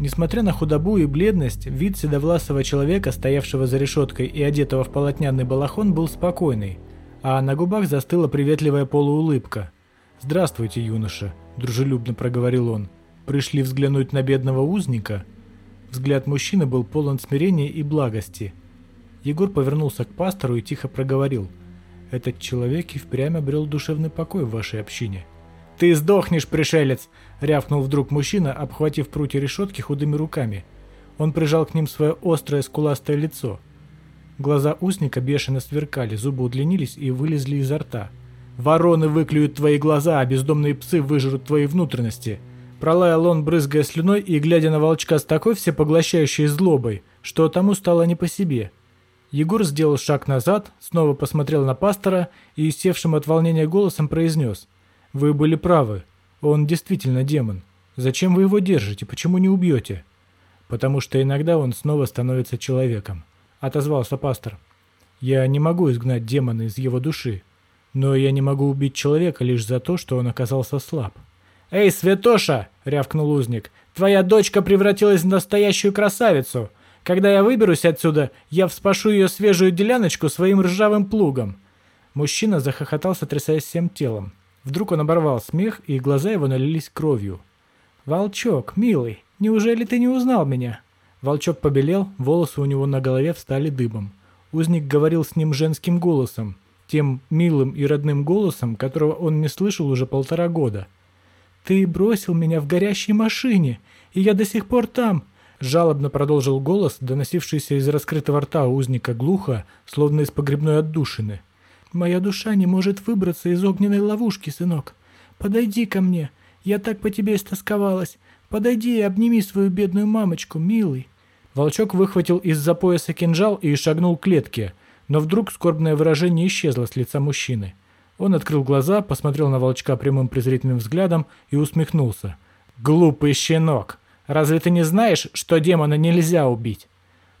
Несмотря на худобу и бледность, вид седовласого человека, стоявшего за решеткой и одетого в полотняный балахон, был спокойный, а на губах застыла приветливая полуулыбка. «Здравствуйте, юноша», – дружелюбно проговорил он. «Пришли взглянуть на бедного узника?» Взгляд мужчины был полон смирения и благости. Егор повернулся к пастору и тихо проговорил. «Этот человек и впрямь обрел душевный покой в вашей общине». «Ты сдохнешь, пришелец!» — рявкнул вдруг мужчина, обхватив прутья решетки худыми руками. Он прижал к ним свое острое скуластое лицо. Глаза узника бешено сверкали, зубы удлинились и вылезли изо рта. «Вороны выклюют твои глаза, а бездомные псы выжрут твои внутренности!» Пролаял он, брызгая слюной и глядя на волчка с такой всепоглощающей злобой, что тому стало не по себе. Егор сделал шаг назад, снова посмотрел на пастора и, севшим от волнения голосом, произнес – вы были правы. Он действительно демон. Зачем вы его держите? Почему не убьете? Потому что иногда он снова становится человеком. Отозвался пастор. Я не могу изгнать демона из его души. Но я не могу убить человека лишь за то, что он оказался слаб. «Эй, святоша!» — рявкнул узник. «Твоя дочка превратилась в настоящую красавицу. Когда я выберусь отсюда, я вспашу ее свежую деляночку своим ржавым плугом». Мужчина захохотал, сотрясаясь всем телом. Вдруг он оборвал смех, и глаза его налились кровью. «Волчок, милый, неужели ты не узнал меня?» Волчок побелел, волосы у него на голове встали дыбом. Узник говорил с ним женским голосом, тем милым и родным голосом, которого он не слышал уже полтора года. «Ты бросил меня в горящей машине, и я до сих пор там!» Жалобно продолжил голос, доносившийся из раскрытого рта узника глухо, словно из погребной отдушины. Моя душа не может выбраться из огненной ловушки, сынок. Подойди ко мне. Я так по тебе истосковалась. Подойди и обними свою бедную мамочку, милый». Волчок выхватил из-за пояса кинжал и шагнул к клетке, но вдруг скорбное выражение исчезло с лица мужчины. Он открыл глаза, посмотрел на волчка прямым презрительным взглядом и усмехнулся. «Глупый щенок! Разве ты не знаешь, что демона нельзя убить?»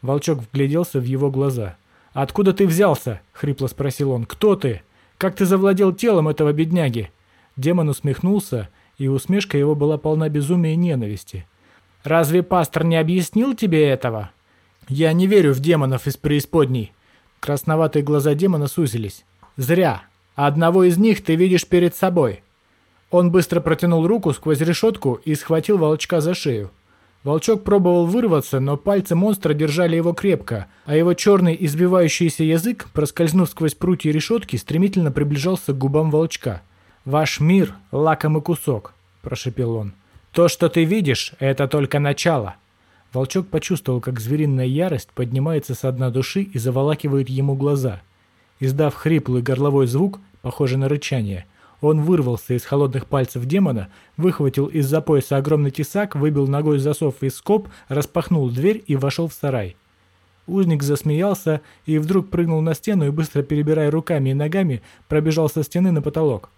Волчок вгляделся в его глаза. «Откуда ты взялся?» — хрипло спросил он. «Кто ты? Как ты завладел телом этого бедняги?» Демон усмехнулся, и усмешка его была полна безумия и ненависти. «Разве пастор не объяснил тебе этого?» «Я не верю в демонов из преисподней». Красноватые глаза демона сузились. «Зря. Одного из них ты видишь перед собой». Он быстро протянул руку сквозь решетку и схватил волчка за шею. Волчок пробовал вырваться, но пальцы монстра держали его крепко, а его черный избивающийся язык, проскользнув сквозь прутья решетки, стремительно приближался к губам волчка. «Ваш мир — лакомый кусок», — прошепел он. «То, что ты видишь, это только начало». Волчок почувствовал, как звериная ярость поднимается со дна души и заволакивает ему глаза. Издав хриплый горловой звук, похожий на рычание, он вырвался из холодных пальцев демона, выхватил из-за пояса огромный тесак, выбил ногой засов из скоб, распахнул дверь и вошел в сарай. Узник засмеялся и вдруг прыгнул на стену и, быстро перебирая руками и ногами, пробежал со стены на потолок.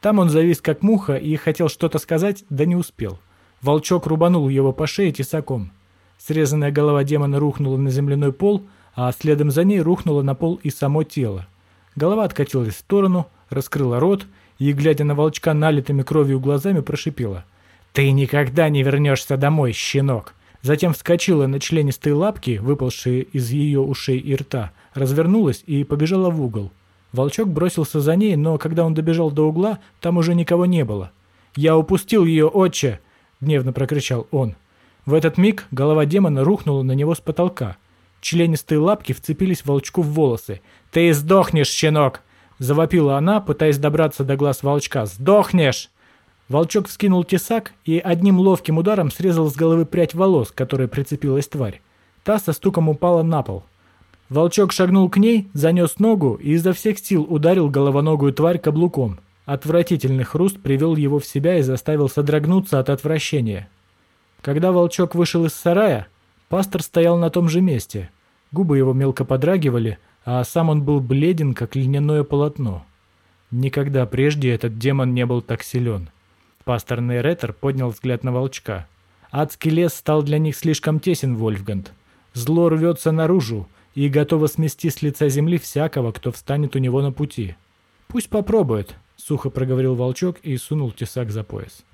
Там он завис как муха и хотел что-то сказать, да не успел. Волчок рубанул его по шее тесаком. Срезанная голова демона рухнула на земляной пол, а следом за ней рухнуло на пол и само тело. Голова откатилась в сторону, раскрыла рот и, глядя на волчка налитыми кровью глазами, прошипела. «Ты никогда не вернешься домой, щенок!» Затем вскочила на членистые лапки, выпалшие из ее ушей и рта, развернулась и побежала в угол. Волчок бросился за ней, но когда он добежал до угла, там уже никого не было. «Я упустил ее, отче!» — гневно прокричал он. В этот миг голова демона рухнула на него с потолка. Членистые лапки вцепились волчку в волосы. «Ты сдохнешь, щенок!» Завопила она, пытаясь добраться до глаз волчка. «Сдохнешь!» Волчок вскинул тесак и одним ловким ударом срезал с головы прядь волос, которой прицепилась тварь. Та со стуком упала на пол. Волчок шагнул к ней, занес ногу и изо всех сил ударил головоногую тварь каблуком. Отвратительный хруст привел его в себя и заставил содрогнуться от отвращения. Когда волчок вышел из сарая, пастор стоял на том же месте. Губы его мелко подрагивали, а сам он был бледен, как льняное полотно. Никогда прежде этот демон не был так силен. Пастор Нейретер поднял взгляд на волчка. Адский лес стал для них слишком тесен, Вольфганд. Зло рвется наружу и готово смести с лица земли всякого, кто встанет у него на пути. «Пусть попробует», — сухо проговорил волчок и сунул тесак за пояс.